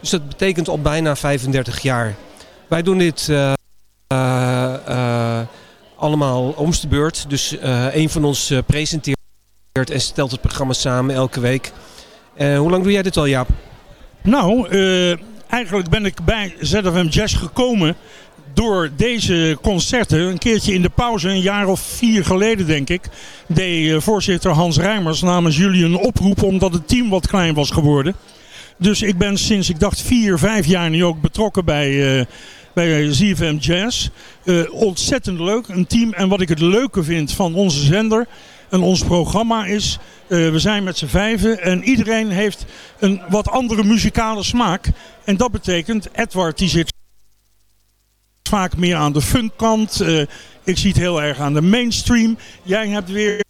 Dus dat betekent al bijna 35 jaar. Wij doen dit uh, uh, allemaal omst beurt. Dus een van ons presenteert en stelt het programma samen elke week. hoe lang doe jij dit al, Jaap? Nou, eigenlijk ben ik bij ZFM Jazz gekomen door deze concerten. Een keertje in de pauze, een jaar of vier geleden denk ik, deed voorzitter Hans Rijmers namens jullie een oproep omdat het team wat klein was geworden. Dus ik ben sinds, ik dacht, vier, vijf jaar nu ook betrokken bij, uh, bij ZFM Jazz. Uh, ontzettend leuk, een team. En wat ik het leuke vind van onze zender en ons programma is... Uh, we zijn met z'n vijven en iedereen heeft een wat andere muzikale smaak. En dat betekent, Edward die zit vaak meer aan de funkkant. ik zie het heel erg aan de mainstream. Jij hebt weer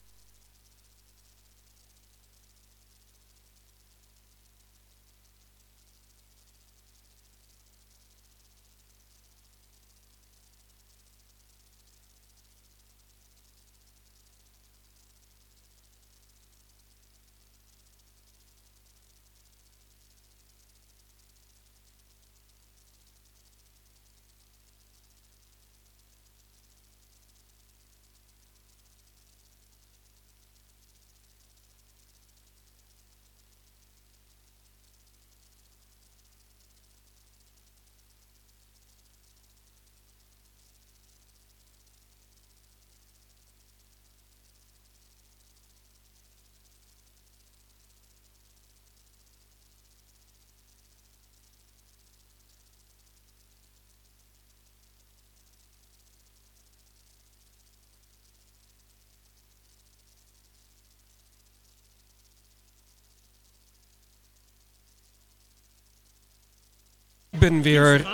ben weer...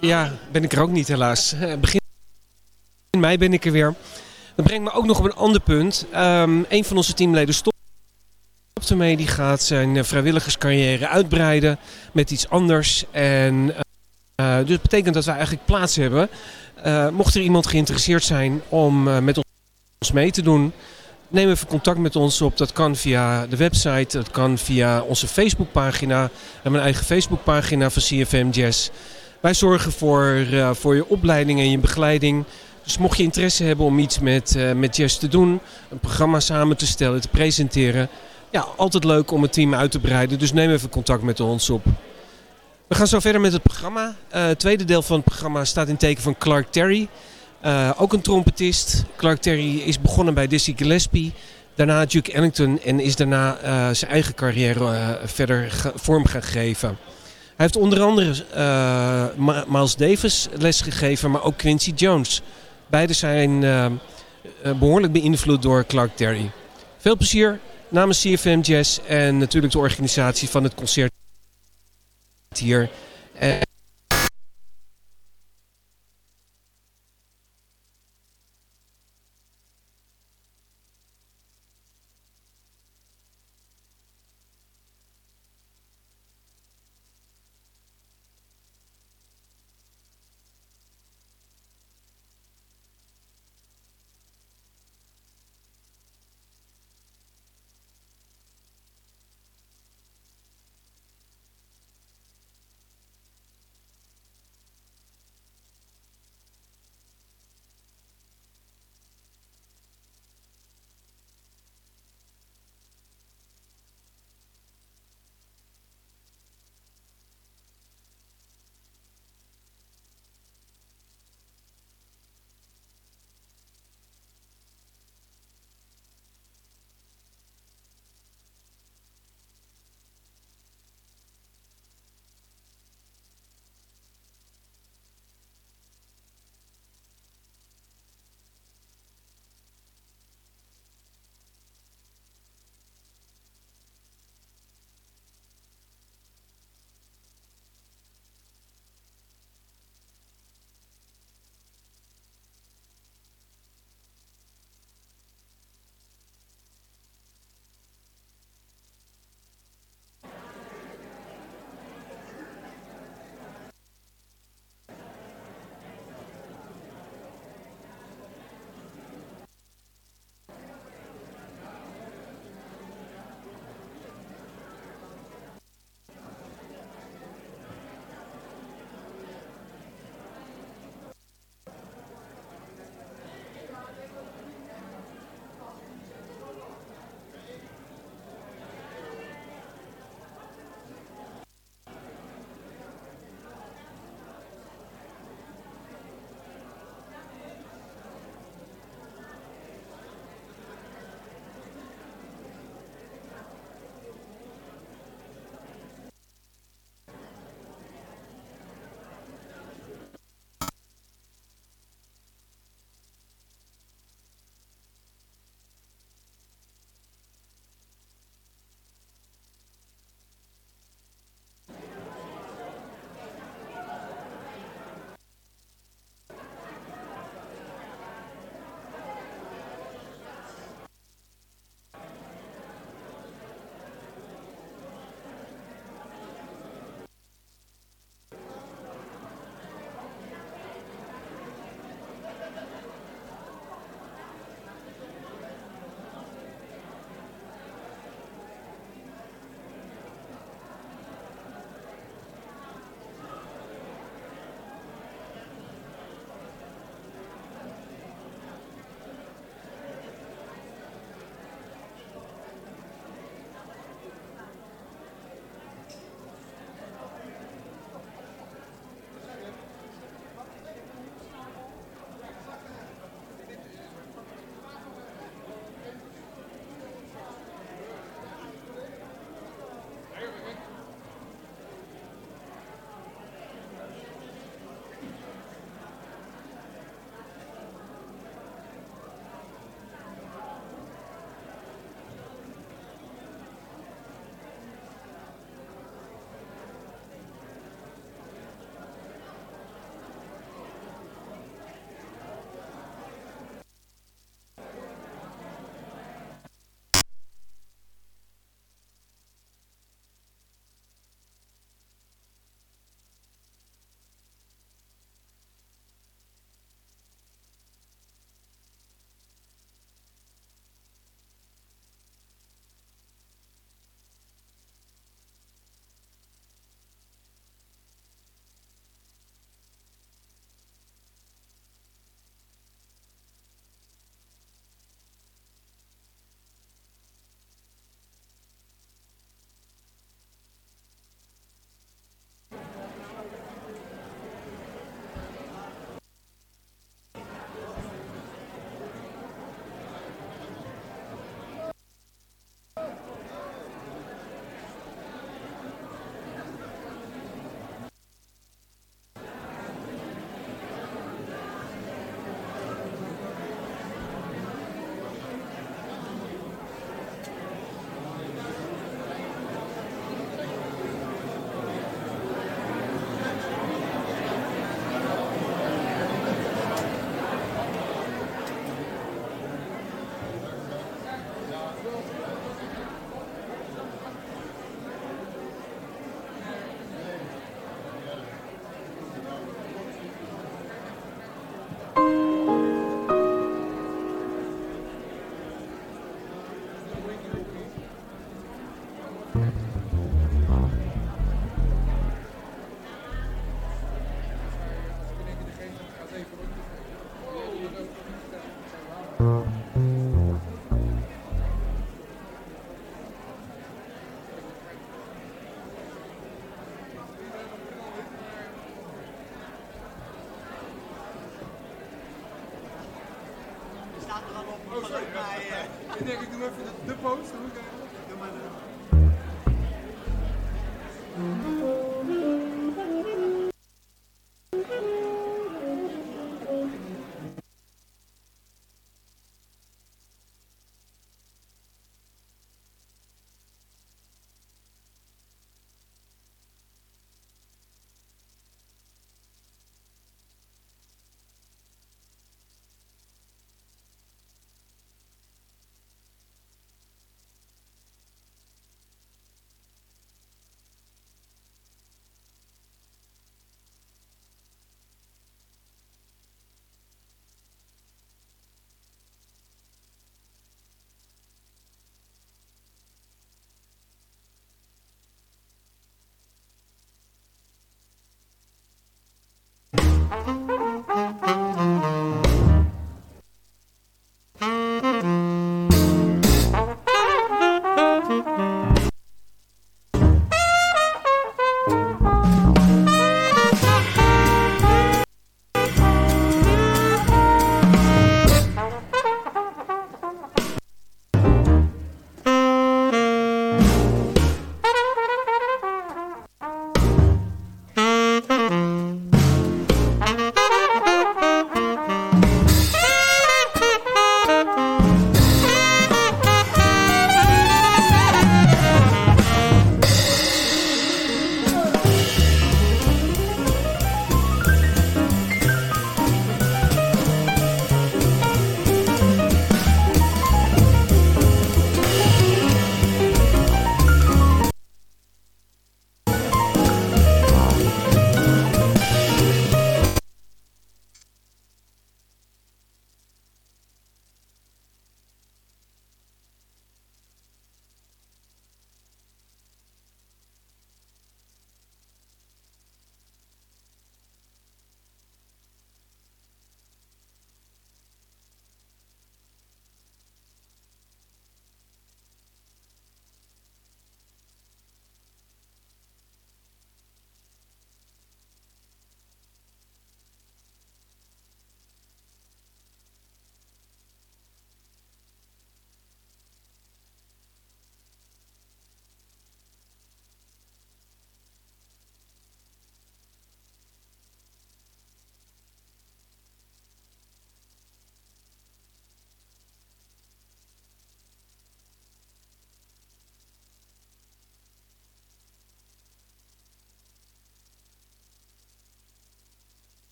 Ja, ben ik er ook niet helaas. Eh, begin mei ben ik er weer. Dat brengt me ook nog op een ander punt. Um, een van onze teamleden stopt ermee. Die gaat zijn eh, vrijwilligerscarrière uitbreiden met iets anders. En uh, dus dat betekent dat wij eigenlijk plaats hebben. Mocht er iemand geïnteresseerd zijn om met ons mee te doen neem even contact met ons op. Dat kan via de website, dat kan via onze Facebookpagina. We hebben een eigen Facebookpagina van CFM Jazz. Wij zorgen voor, uh, voor je opleiding en je begeleiding. Dus mocht je interesse hebben om iets met, uh, met jazz te doen, een programma samen te stellen, te presenteren. Ja, altijd leuk om het team uit te breiden. Dus neem even contact met ons op. We gaan zo verder met het programma. Uh, het tweede deel van het programma staat in teken van Clark Terry. Uh, ook een trompetist. Clark Terry is begonnen bij Dizzy Gillespie. Daarna Duke Ellington en is daarna uh, zijn eigen carrière uh, verder vorm gaan geven. Hij heeft onder andere Miles Davis lesgegeven, maar ook Quincy Jones. Beide zijn behoorlijk beïnvloed door Clark Terry. Veel plezier namens CFM Jazz en natuurlijk de organisatie van het concert hier.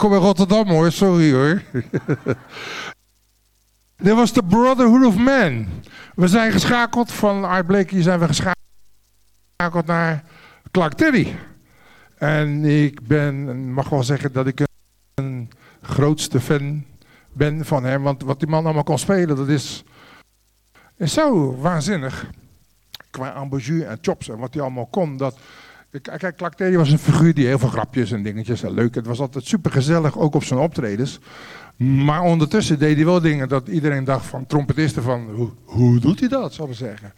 Kom uit Rotterdam hoor, sorry hoor. Dit was de Brotherhood of Man. We zijn geschakeld van Art Blakey zijn we geschakeld naar Clark Terry. En ik ben, mag wel zeggen dat ik een grootste fan ben van hem. Want wat die man allemaal kon spelen, dat is, is zo waanzinnig. Qua embouchure en chops en wat hij allemaal kon. Dat, kijk, Clark Terry was een figuur die heel veel grapjes en dingetjes en leuk. Het was altijd super gezellig, ook op zijn optredens. Maar ondertussen deed hij wel dingen dat iedereen dacht van trompetisten van hoe, hoe doet hij dat, zal ik zeggen.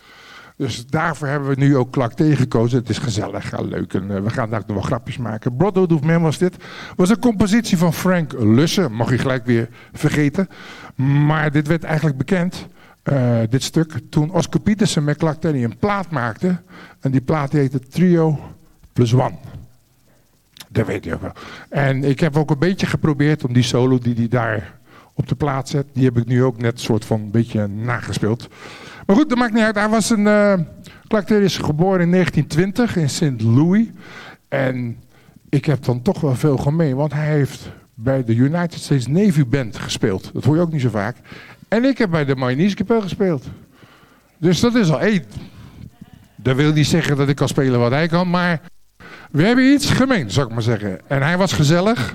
Dus daarvoor hebben we nu ook Klak gekozen. Het is gezellig leuk en eh, we gaan daar nog wel grapjes maken. Brotherhood of Man was dit. was een compositie van Frank Lussen, mag je gelijk weer vergeten. Maar dit werd eigenlijk bekend, uh, dit stuk, toen Oscar Peterson met Clark Terry een plaat maakte. En die plaat heette Trio Plus One. Dat weet je ook wel. En ik heb ook een beetje geprobeerd om die solo die hij daar op de plaat zet, die heb ik nu ook net soort van een beetje nagespeeld. Maar goed, dat maakt niet uit. Hij was een. Uh, is geboren in 1920 in St. Louis. En ik heb dan toch wel veel gemeen, want hij heeft bij de United States Navy Band gespeeld. Dat hoor je ook niet zo vaak. En ik heb bij de Marinese Kapel gespeeld. Dus dat is al één. Dat wil niet zeggen dat ik kan spelen wat hij kan, maar we hebben iets gemeen, zou ik maar zeggen. En hij was gezellig.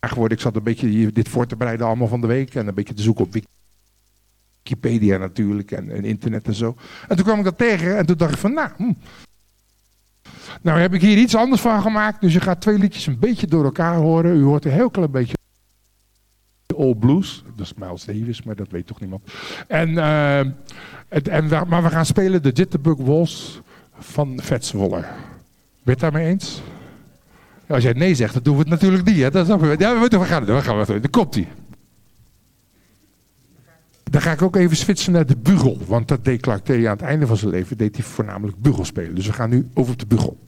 Geworden. Ik zat een beetje dit voor te bereiden allemaal van de week. En een beetje te zoeken op Wikipedia natuurlijk en, internet en zo. En toen kwam ik dat tegen en toen dacht ik van nou... Hm. Nou heb ik hier iets anders van gemaakt. Dus je gaat twee liedjes een beetje door elkaar horen. U hoort een heel klein beetje Old Blues. Dat is Miles Davis, maar dat weet toch niemand. En, uh, en, maar we gaan spelen de Jitterbug Waltz van Fats Waller. Ben je het daarmee eens? Als jij nee zegt, dan doen we het natuurlijk niet. Hè? Dat is, ja, we gaan. We gaan het. Dan komt hij. Dan ga ik ook even switchen naar de bugel. Want dat deed Clark aan het einde van zijn leven. Deed hij voornamelijk bugel spelen. Dus we gaan nu over op de bugel.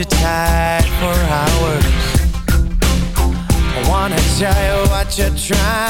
you tied for hours. I wanna tell you what you're trying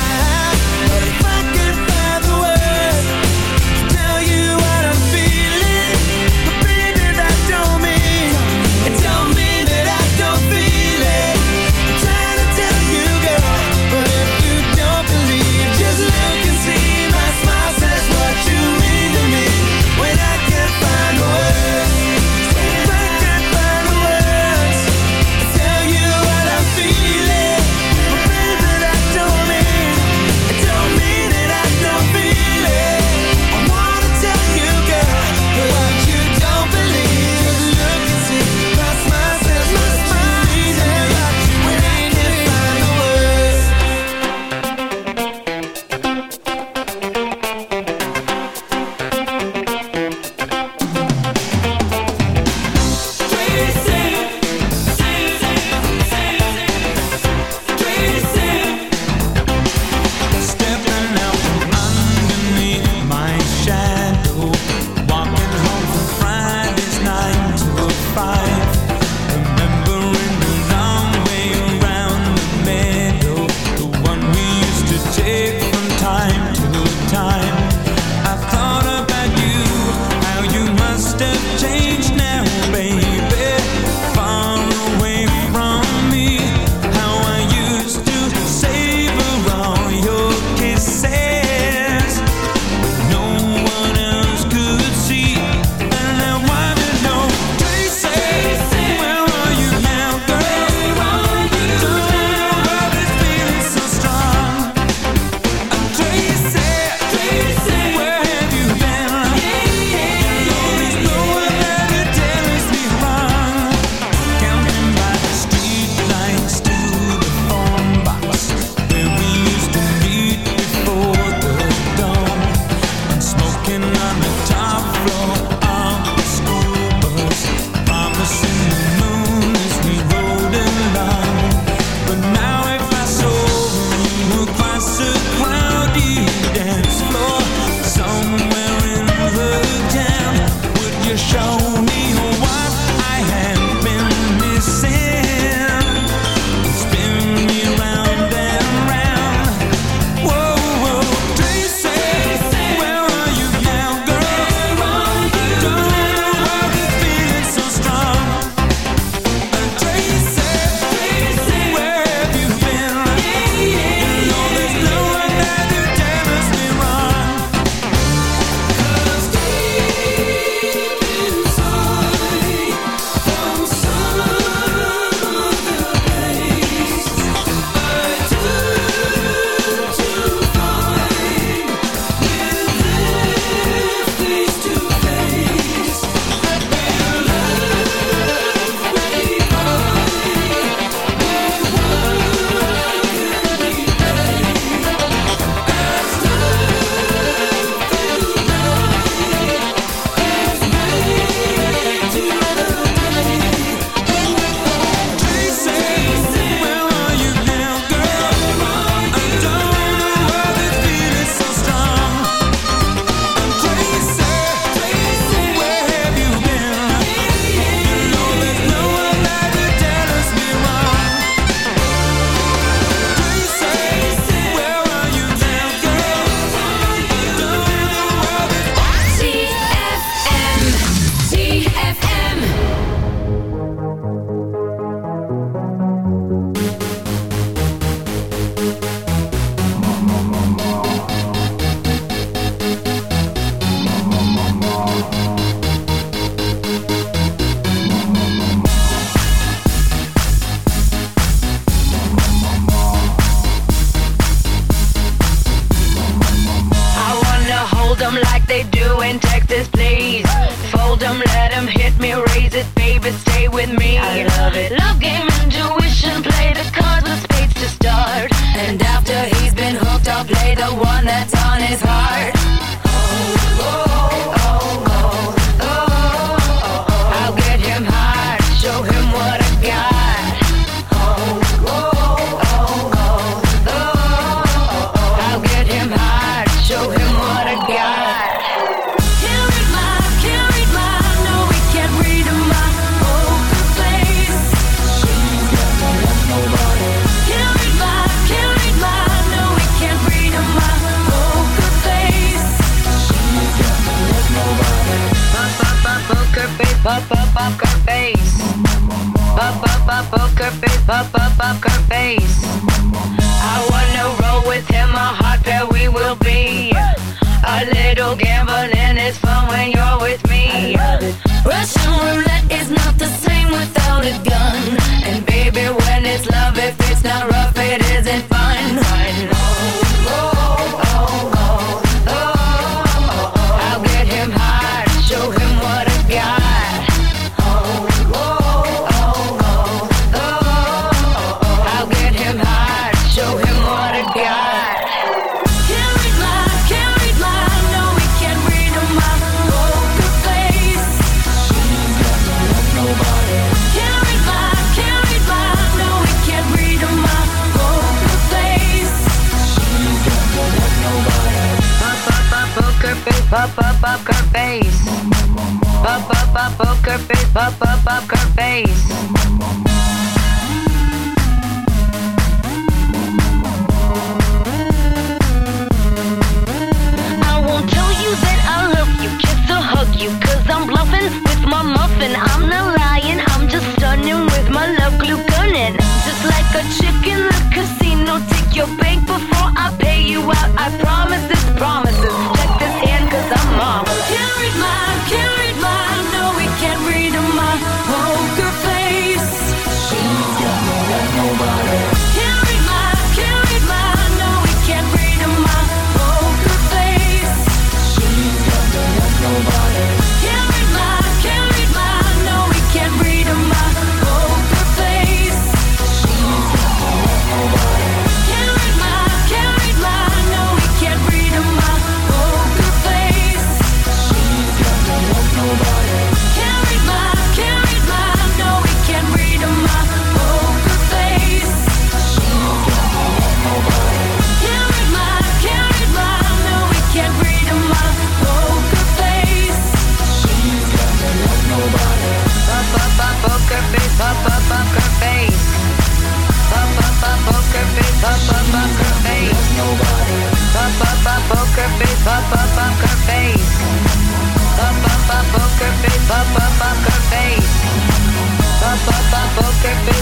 I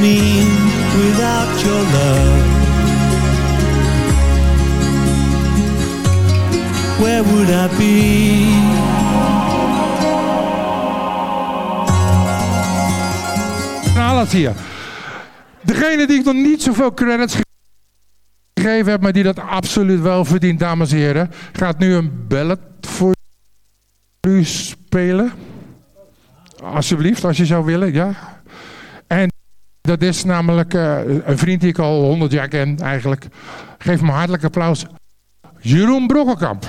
mean without your love? Where would I be? Nou, Alles hier. Degene die ik nog niet zoveel credits gegeven heb, maar die dat absoluut wel verdient, dames en heren, gaat nu een ballet voor u spelen. Alsjeblieft, als je zou willen, ja. Dat is namelijk eh, een vriend die ik al 100 jaar ken eigenlijk. Geef hem een hartelijk applaus. Jeroen Brokkelkamp.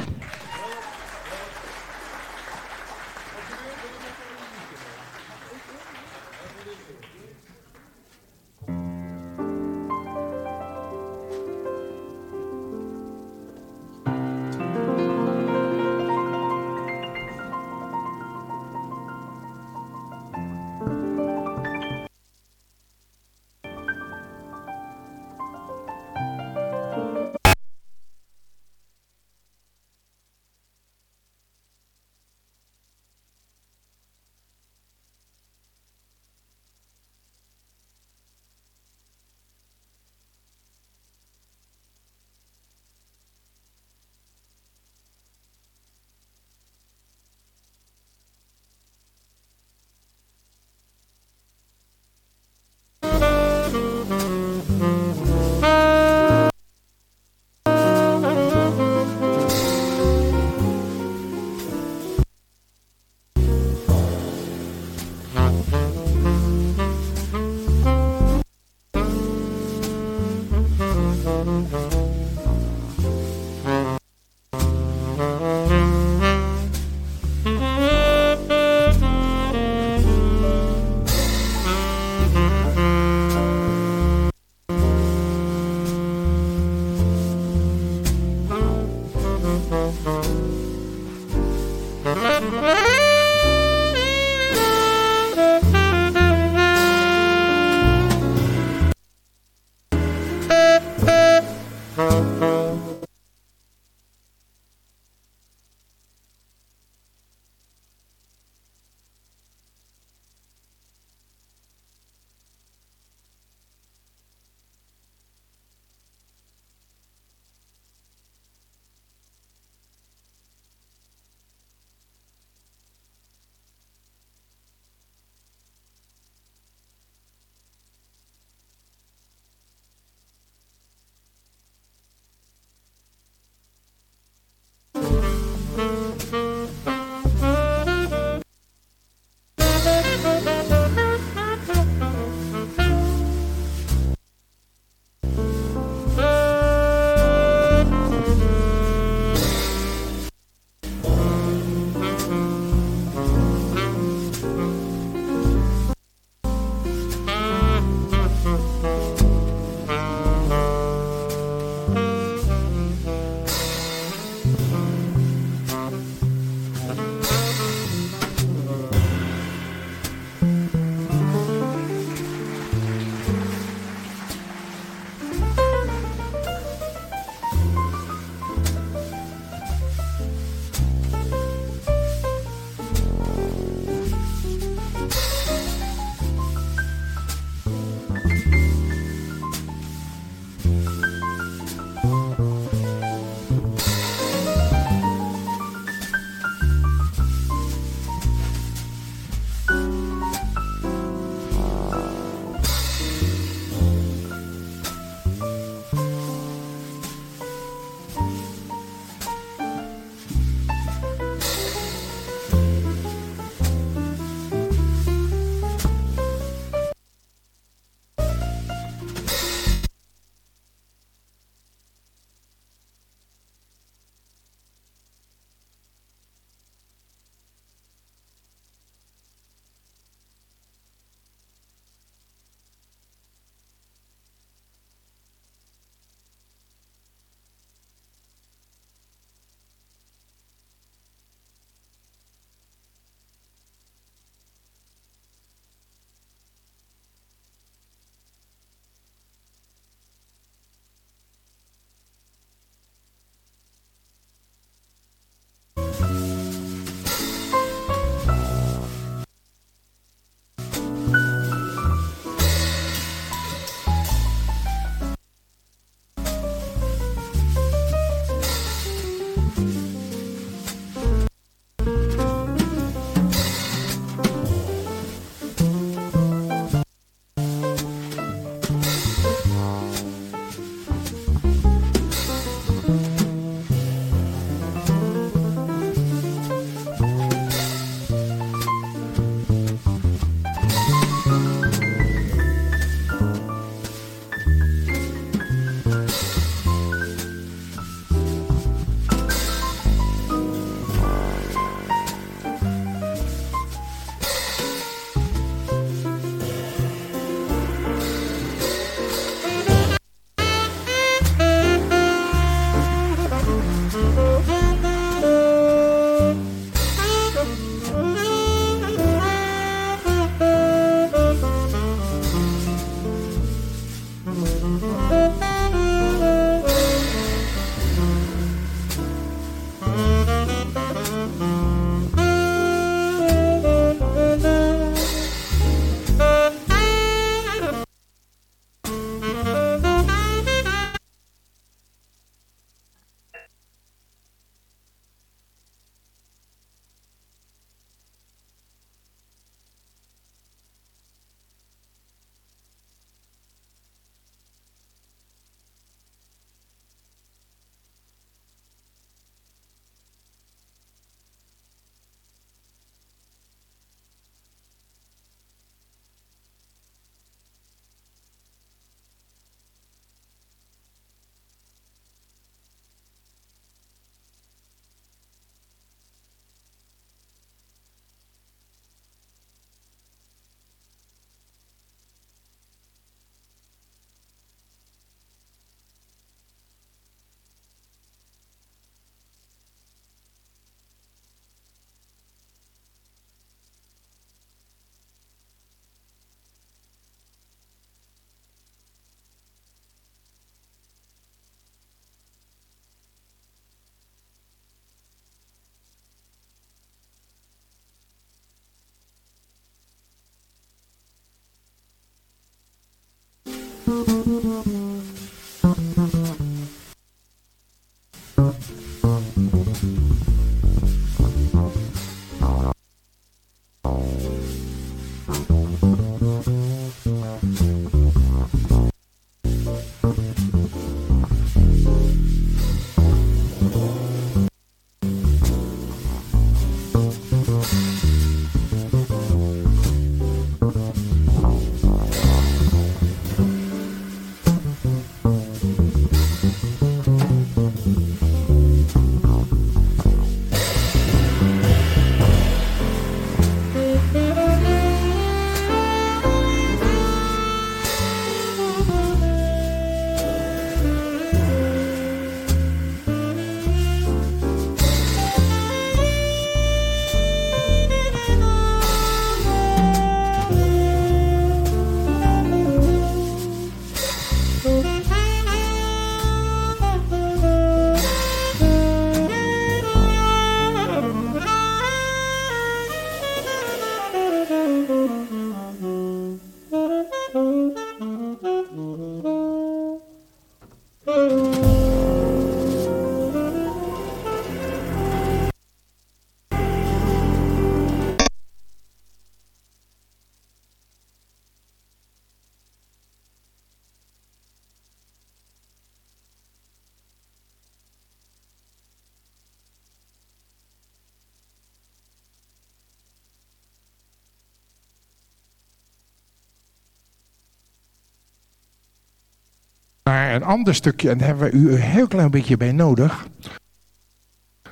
Naar een ander stukje. En daar hebben we u een heel klein beetje bij nodig.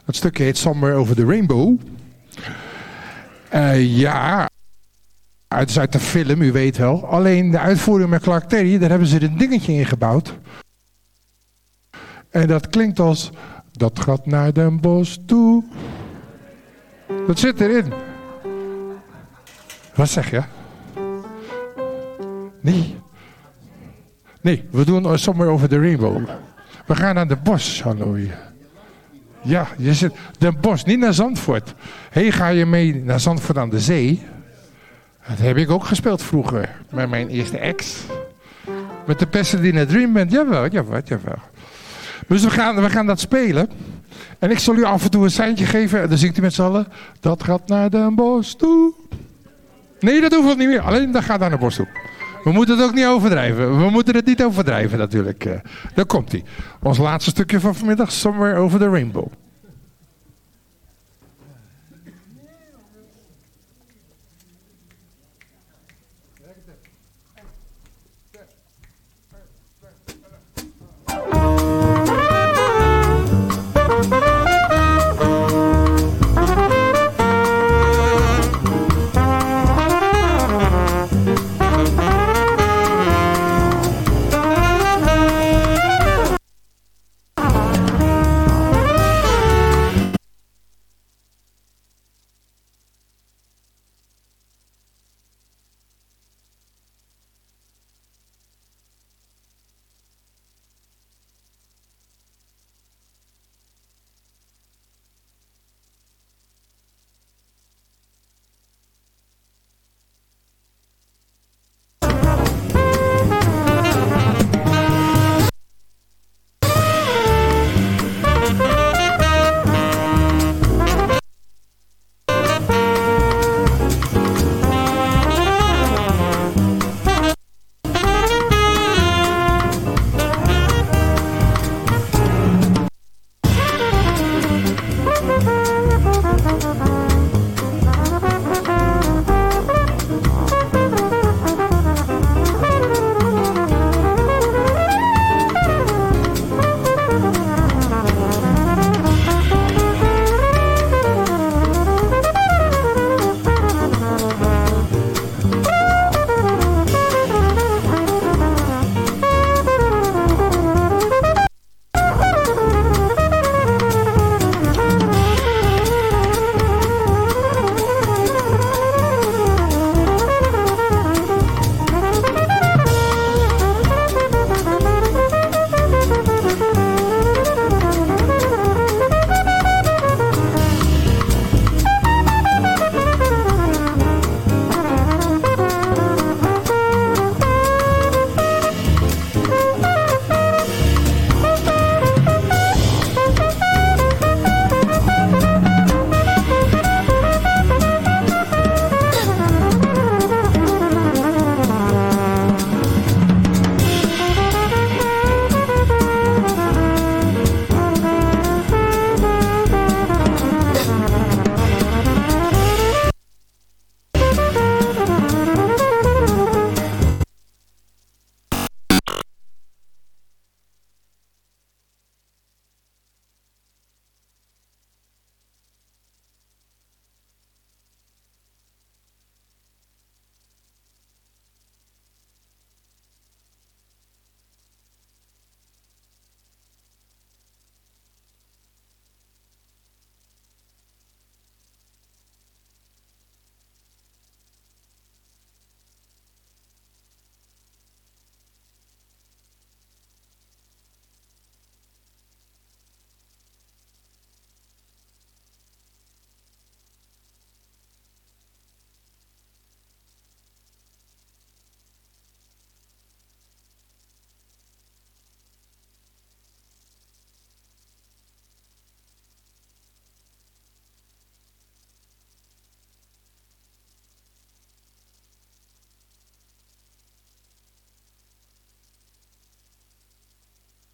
Dat stukje heet Somewhere Over the Rainbow. Eh, ja, het is uit de film, u weet wel. Alleen de uitvoering met Clark Terry, daar hebben ze een dingetje in gebouwd. En dat klinkt als... Dat gaat naar Den Bosch toe. Dat zit erin. Wat zeg je? Nee. Nee, we doen Somewhere Over the Rainbow. We gaan naar de bos, Hanoi. Ja, je zit Den Bosch, niet naar Zandvoort. Hé, ga je mee naar Zandvoort aan de zee? Dat heb ik ook gespeeld vroeger. Met mijn eerste ex. Met de Pasadena Dream Band. Jawel, jawel, jawel. Dus we gaan, we gaan dat spelen. En ik zal u af en toe een seintje geven. En dan zingt u met z'n allen. Dat gaat naar Den Bosch toe. Nee, dat hoeft niet meer. Alleen dat gaat naar Den Bosch toe. We moeten het ook niet overdrijven. We moeten het niet overdrijven natuurlijk. Eh, Daar komt hij. Ons laatste stukje van vanmiddag. Somewhere over the Rainbow.